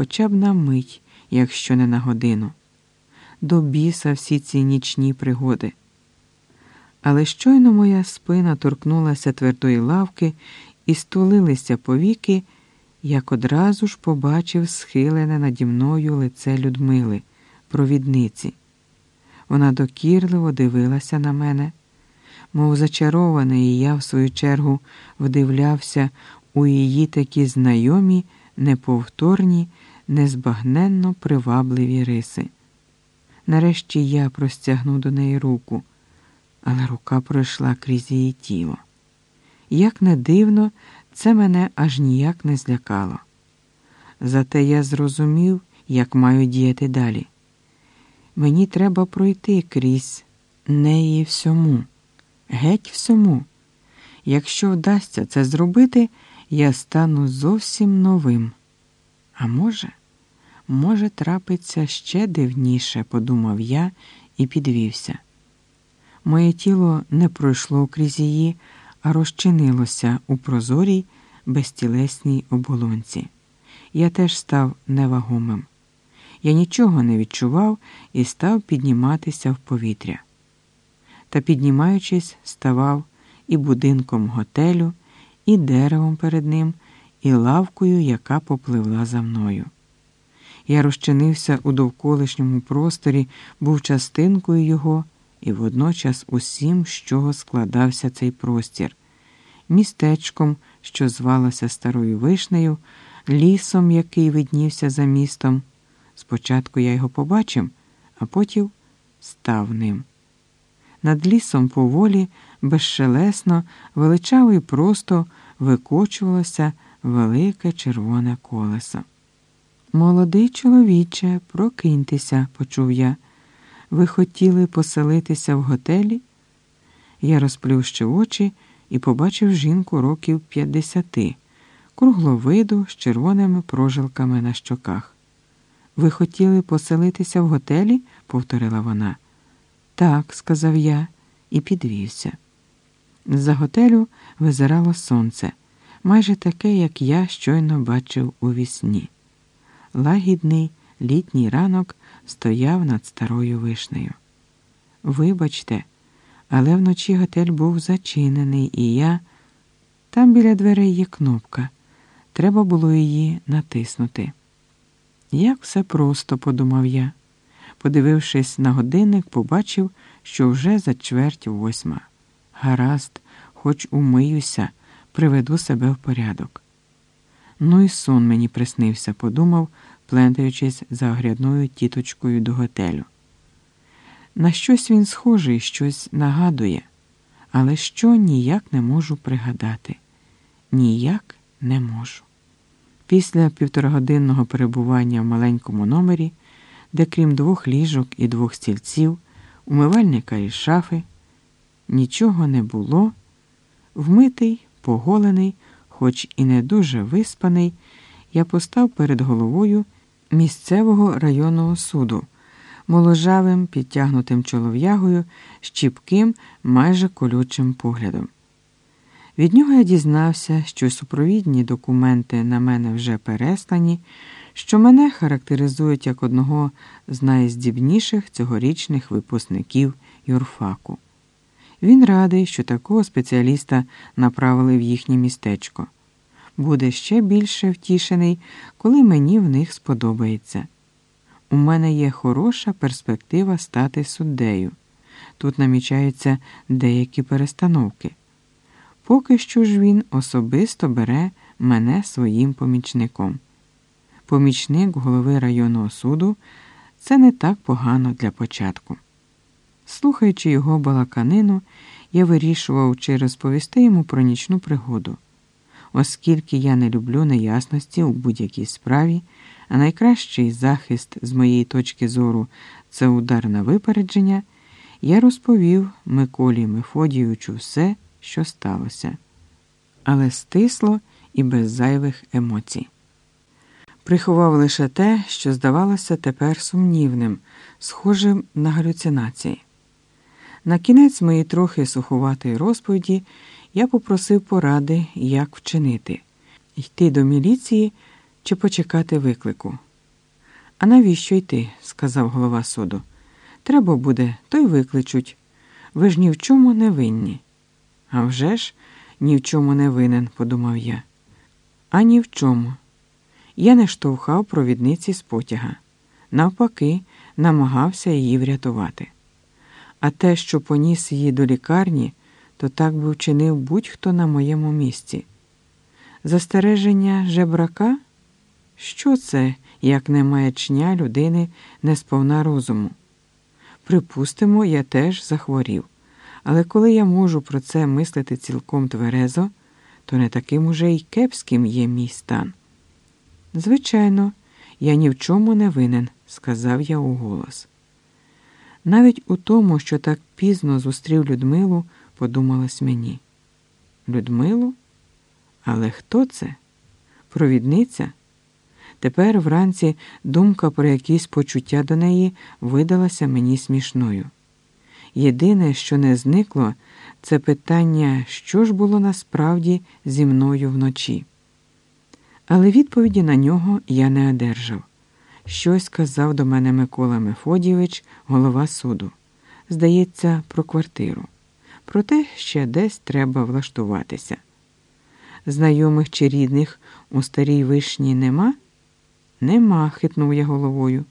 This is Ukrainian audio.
хоча б на мить, якщо не на годину. До біса всі ці нічні пригоди. Але щойно моя спина торкнулася твердої лавки і стулилися повіки, як одразу ж побачив схилене наді мною лице Людмили, провідниці. Вона докірливо дивилася на мене, мов зачарований, і я, в свою чергу, вдивлявся у її такі знайомі, неповторні, незбагненно привабливі риси. Нарешті я простягнув до неї руку, але рука пройшла крізь її тіло. Як не дивно, це мене аж ніяк не злякало. Зате я зрозумів, як маю діяти далі. Мені треба пройти крізь неї всьому, геть всьому. Якщо вдасться це зробити, я стану зовсім новим. А може, може, трапиться ще дивніше, подумав я і підвівся. Моє тіло не пройшло крізь її, а розчинилося у прозорій, безтілесній оболонці. Я теж став невагомим. Я нічого не відчував і став підніматися в повітря. Та, піднімаючись, ставав і будинком готелю, і деревом перед ним, і лавкою, яка попливла за мною. Я розчинився у довколишньому просторі, був частинкою його і водночас усім, з чого складався цей простір, містечком, що звалося Старою Вишнею, лісом, який виднівся за містом. Спочатку я його побачив, а потім став ним. Над лісом поволі, безшелесно, величаво і просто викочувалося велике червоне колесо. Молодий чоловіче, прокиньтеся, почув я. Ви хотіли поселитися в готелі? Я розплющив очі і побачив жінку років п'ятдесяти, кругловиду з червоними прожилками на щоках. Ви хотіли поселитися в готелі? повторила вона. Так, сказав я і підвівся. З-за готелю визирало сонце, майже таке, як я щойно бачив у вісні. Лагідний літній ранок стояв над старою вишнею. Вибачте, але вночі готель був зачинений, і я. Там біля дверей є кнопка. Треба було її натиснути. Як все просто, подумав я. Подивившись на годинник, побачив, що вже за чверть восьма. Гаразд, хоч умиюся, приведу себе в порядок. Ну і сон мені приснився, подумав, плентаючись за огрядною тіточкою до готелю. На щось він схожий, щось нагадує, але що ніяк не можу пригадати. Ніяк не можу. Після півторагодинного перебування в маленькому номері, де крім двох ліжок і двох стільців, умивальника і шафи, нічого не було, вмитий, поголений, хоч і не дуже виспаний, я постав перед головою місцевого районного суду, моложавим, підтягнутим чолов'ягою, з чіпким, майже колючим поглядом. Від нього я дізнався, що супровідні документи на мене вже переслані, що мене характеризують як одного з найздібніших цьогорічних випускників юрфаку. Він радий, що такого спеціаліста направили в їхнє містечко. Буде ще більше втішений, коли мені в них сподобається. У мене є хороша перспектива стати суддею. Тут намічаються деякі перестановки. Поки що ж він особисто бере мене своїм помічником. Помічник голови районного суду це не так погано для початку. Слухаючи його балаканину, я вирішував, чи розповісти йому про нічну пригоду. Оскільки я не люблю неясності у будь-якій справі, а найкращий захист з моєї точки зору це удар на випередження, я розповів Миколі Мефодійовичу все що сталося, але стисло і без зайвих емоцій. Приховав лише те, що здавалося тепер сумнівним, схожим на галюцинації. На кінець моєї трохи сухуватої розповіді я попросив поради, як вчинити йти до міліції чи почекати виклику. А навіщо йти? сказав голова суду. Треба буде, то й викличуть. Ви ж ні в чому не винні. «А вже ж ні в чому не винен, подумав я. А ні в чому. Я не штовхав провідниці з потяга. Навпаки, намагався її врятувати. А те, що поніс її до лікарні, то так би вчинив будь-хто на моєму місці. Застереження жебрака? Що це, як не маячня людини не сповна розуму? Припустимо, я теж захворів, але коли я можу про це мислити цілком тверезо, то не таким уже й кепським є мій стан. Звичайно, я ні в чому не винен, сказав я уголос. Навіть у тому, що так пізно зустрів Людмилу, подумалось мені. Людмилу? Але хто це? Провідниця? Тепер вранці думка про якісь почуття до неї видалася мені смішною. Єдине, що не зникло, це питання, що ж було насправді зі мною вночі. Але відповіді на нього я не одержав. Щось казав до мене Микола Мефодійович, голова суду. Здається, про квартиру. Проте ще десь треба влаштуватися. Знайомих чи рідних у старій вишні нема? Нема, хитнув я головою.